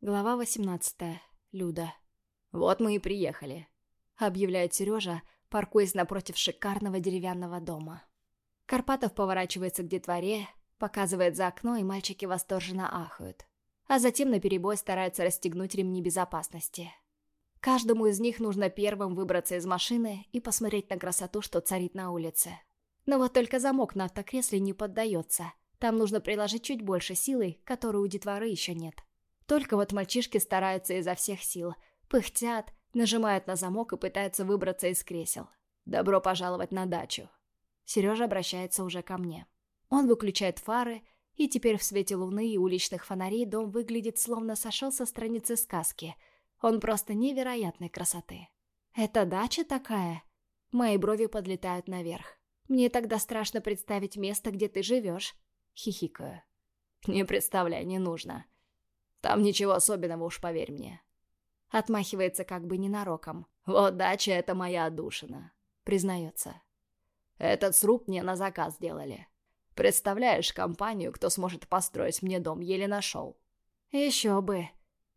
Глава 18. Люда. «Вот мы и приехали», — объявляет Сережа, паркуясь напротив шикарного деревянного дома. Карпатов поворачивается к детворе, показывает за окно, и мальчики восторженно ахают. А затем наперебой стараются расстегнуть ремни безопасности. Каждому из них нужно первым выбраться из машины и посмотреть на красоту, что царит на улице. Но вот только замок на автокресле не поддается. Там нужно приложить чуть больше силы, которой у детворы еще нет. Только вот мальчишки стараются изо всех сил, пыхтят, нажимают на замок и пытаются выбраться из кресел. «Добро пожаловать на дачу!» Сережа обращается уже ко мне. Он выключает фары, и теперь в свете луны и уличных фонарей дом выглядит словно сошел со страницы сказки. Он просто невероятной красоты. «Это дача такая?» Мои брови подлетают наверх. «Мне тогда страшно представить место, где ты живешь», — хихикаю. «Не представляй, не нужно. Там ничего особенного, уж поверь мне. Отмахивается как бы ненароком. Вот дача — это моя отдушина, признается. Этот сруб мне на заказ сделали. Представляешь, компанию, кто сможет построить мне дом, еле нашел. Еще бы.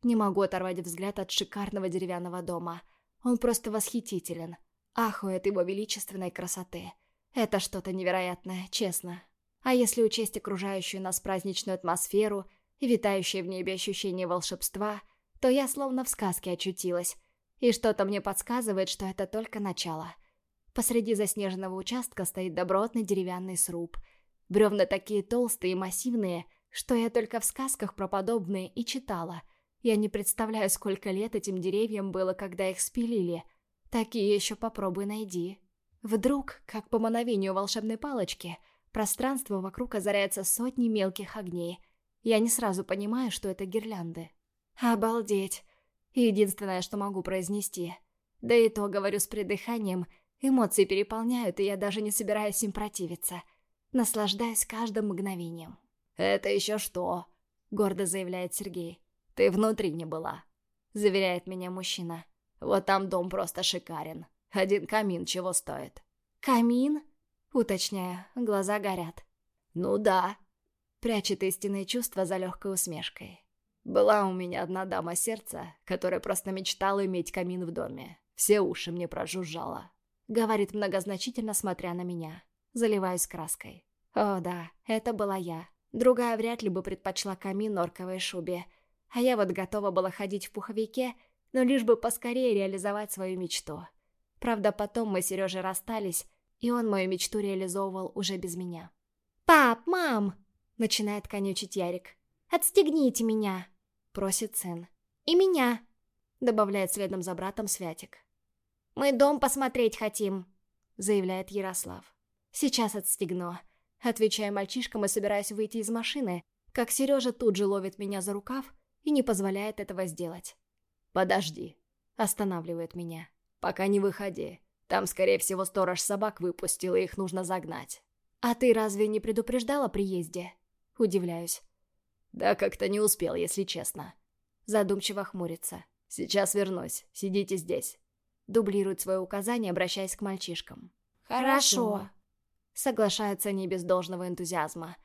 Не могу оторвать взгляд от шикарного деревянного дома. Он просто восхитителен. Ахует его величественной красоты. Это что-то невероятное, честно. А если учесть окружающую нас праздничную атмосферу — и витающее в небе ощущение волшебства, то я словно в сказке очутилась, и что-то мне подсказывает, что это только начало. Посреди заснеженного участка стоит добротный деревянный сруб. Бревна такие толстые и массивные, что я только в сказках про подобные и читала. Я не представляю, сколько лет этим деревьям было, когда их спилили. Такие еще попробуй найди. Вдруг, как по мановению волшебной палочки, пространство вокруг озаряется сотней мелких огней — я не сразу понимаю, что это гирлянды. Обалдеть. Единственное, что могу произнести. Да и то, говорю с придыханием, эмоции переполняют, и я даже не собираюсь им противиться. Наслаждаюсь каждым мгновением. «Это еще что?» — гордо заявляет Сергей. «Ты внутри не была», — заверяет меня мужчина. «Вот там дом просто шикарен. Один камин чего стоит». «Камин?» — уточняю, глаза горят. «Ну да», прячет истинные чувства за легкой усмешкой. «Была у меня одна дама сердца, которая просто мечтала иметь камин в доме. Все уши мне прожужжала». Говорит многозначительно, смотря на меня. Заливаюсь краской. О да, это была я. Другая вряд ли бы предпочла камин норковой шубе. А я вот готова была ходить в пуховике, но лишь бы поскорее реализовать свою мечту. Правда, потом мы с Сережей расстались, и он мою мечту реализовывал уже без меня. «Пап, мам!» Начинает конючить Ярик. «Отстегните меня!» Просит сын. «И меня!» Добавляет следом за братом Святик. «Мы дом посмотреть хотим!» Заявляет Ярослав. «Сейчас отстегну!» Отвечаю мальчишкам и собираюсь выйти из машины, как Сережа тут же ловит меня за рукав и не позволяет этого сделать. «Подожди!» Останавливает меня. «Пока не выходи. Там, скорее всего, сторож собак выпустил, и их нужно загнать». «А ты разве не предупреждал о приезде?» Удивляюсь. «Да как-то не успел, если честно». Задумчиво хмурится. «Сейчас вернусь. Сидите здесь». Дублирует свое указание, обращаясь к мальчишкам. «Хорошо». Соглашаются не без должного энтузиазма.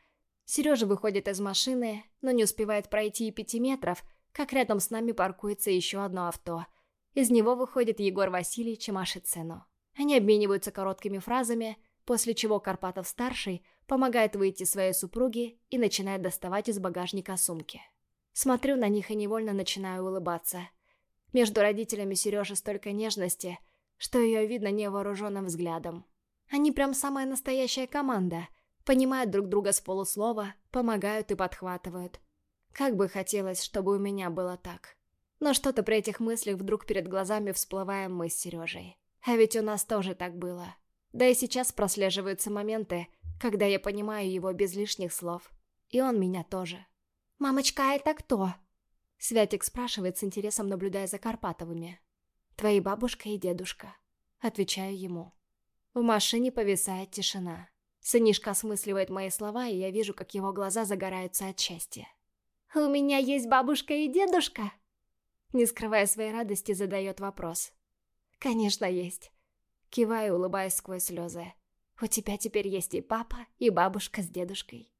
Сережа выходит из машины, но не успевает пройти и пяти метров, как рядом с нами паркуется еще одно авто. Из него выходит Егор Васильевич и машет сыну. Они обмениваются короткими фразами, после чего Карпатов-старший помогает выйти своей супруге и начинает доставать из багажника сумки. Смотрю на них и невольно начинаю улыбаться. Между родителями Сережи столько нежности, что ее видно невооруженным взглядом. Они прям самая настоящая команда, понимают друг друга с полуслова, помогают и подхватывают. Как бы хотелось, чтобы у меня было так. Но что-то при этих мыслях вдруг перед глазами всплываем мы с Сережей. А ведь у нас тоже так было. Да и сейчас прослеживаются моменты, когда я понимаю его без лишних слов. И он меня тоже. «Мамочка, а это кто?» Святик спрашивает с интересом, наблюдая за Карпатовыми. «Твои бабушка и дедушка», — отвечаю ему. В машине повисает тишина. Сынишка осмысливает мои слова, и я вижу, как его глаза загораются от счастья. «У меня есть бабушка и дедушка?» Не скрывая своей радости, задает вопрос. «Конечно, есть. Киваю, улыбаясь сквозь слезы. «У тебя теперь есть и папа, и бабушка с дедушкой».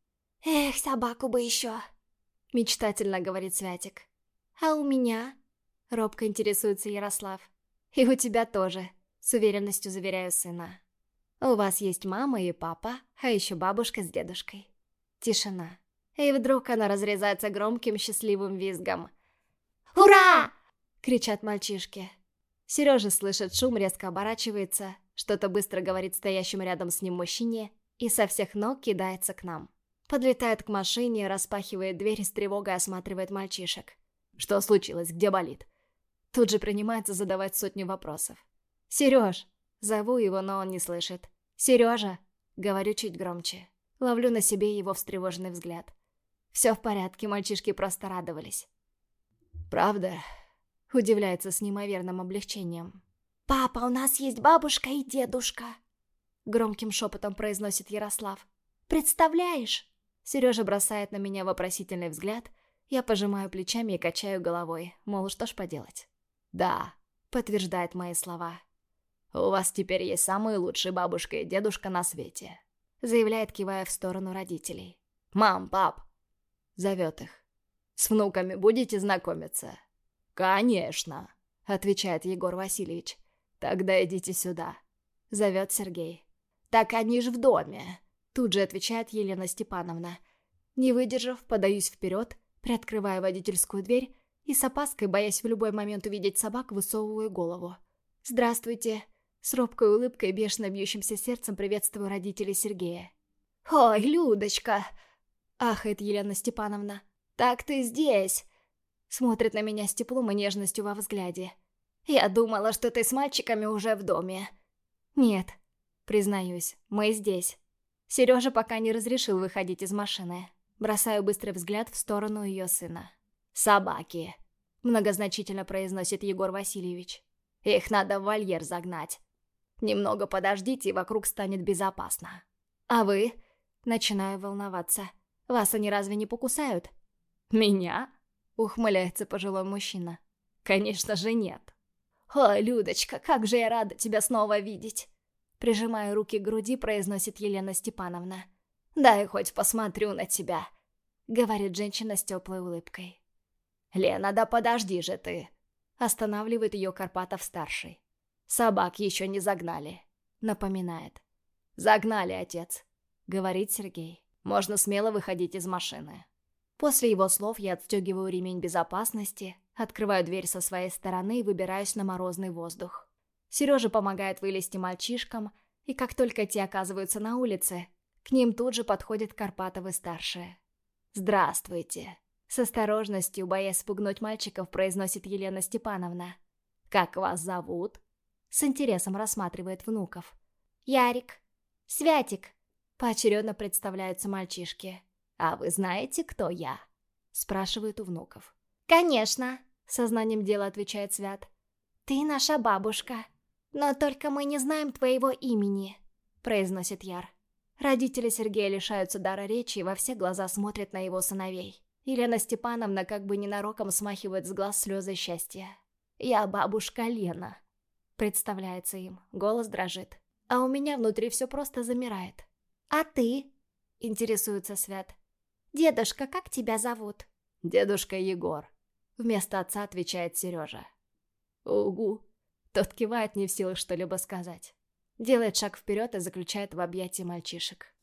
«Эх, собаку бы еще!» Мечтательно говорит Святик. А у меня?» Робко интересуется Ярослав. «И у тебя тоже», — с уверенностью заверяю сына. «У вас есть мама и папа, а еще бабушка с дедушкой». Тишина. И вдруг она разрезается громким счастливым визгом. «Ура!» — кричат мальчишки. Сережа слышит шум, резко оборачивается, что-то быстро говорит стоящему рядом с ним мужчине и со всех ног кидается к нам. Подлетает к машине, распахивает дверь с тревогой осматривает мальчишек. Что случилось? Где болит? Тут же принимается задавать сотню вопросов. «Сереж!» Зову его, но он не слышит. «Сережа!» Говорю чуть громче. Ловлю на себе его встревоженный взгляд. Все в порядке, мальчишки просто радовались. «Правда?» Удивляется с неимоверным облегчением. «Папа, у нас есть бабушка и дедушка!» Громким шепотом произносит Ярослав. «Представляешь?» Сережа бросает на меня вопросительный взгляд. Я пожимаю плечами и качаю головой, мол, что ж поделать. «Да», — подтверждает мои слова. «У вас теперь есть самые лучшие бабушка и дедушка на свете», — заявляет, кивая в сторону родителей. «Мам, пап!» — зовет их. «С внуками будете знакомиться?» «Конечно», — отвечает Егор Васильевич. «Тогда идите сюда», — зовет Сергей. «Так они же в доме», Тут же отвечает Елена Степановна. Не выдержав, подаюсь вперед, приоткрывая водительскую дверь и с опаской, боясь в любой момент увидеть собак, высовываю голову. «Здравствуйте!» С робкой улыбкой и бешено бьющимся сердцем приветствую родителей Сергея. «Ой, Людочка!» — ахает Елена Степановна. «Так ты здесь!» Смотрит на меня с теплом и нежностью во взгляде. «Я думала, что ты с мальчиками уже в доме». «Нет», — признаюсь, — «мы здесь». Сережа пока не разрешил выходить из машины. Бросаю быстрый взгляд в сторону ее сына. «Собаки!» — многозначительно произносит Егор Васильевич. «Их надо в вольер загнать. Немного подождите, и вокруг станет безопасно. А вы?» Начинаю волноваться. «Вас они разве не покусают?» «Меня?» — ухмыляется пожилой мужчина. «Конечно же нет». «О, Людочка, как же я рада тебя снова видеть!» Прижимая руки к груди, произносит Елена Степановна. «Дай хоть посмотрю на тебя», — говорит женщина с теплой улыбкой. «Лена, да подожди же ты!» Останавливает ее Карпатов-старший. «Собак еще не загнали», — напоминает. «Загнали, отец», — говорит Сергей. «Можно смело выходить из машины». После его слов я отстегиваю ремень безопасности, открываю дверь со своей стороны и выбираюсь на морозный воздух. Сережа помогает вылезти мальчишкам, и как только те оказываются на улице, к ним тут же подходит Карпатовы-старшие. «Здравствуйте!» С осторожностью, боясь спугнуть мальчиков, произносит Елена Степановна. «Как вас зовут?» С интересом рассматривает внуков. «Ярик. Святик». Поочередно представляются мальчишки. «А вы знаете, кто я?» Спрашивает у внуков. «Конечно», — сознанием дела отвечает Свят. «Ты наша бабушка». «Но только мы не знаем твоего имени», — произносит Яр. Родители Сергея лишаются дара речи и во все глаза смотрят на его сыновей. Елена Степановна как бы ненароком смахивает с глаз слезы счастья. «Я бабушка Лена», — представляется им, голос дрожит. А у меня внутри все просто замирает. «А ты?» — интересуется Свят. «Дедушка, как тебя зовут?» «Дедушка Егор», — вместо отца отвечает Сережа. «Угу», тот кивает не в силах что-либо сказать. Делает шаг вперед и заключает в объятия мальчишек.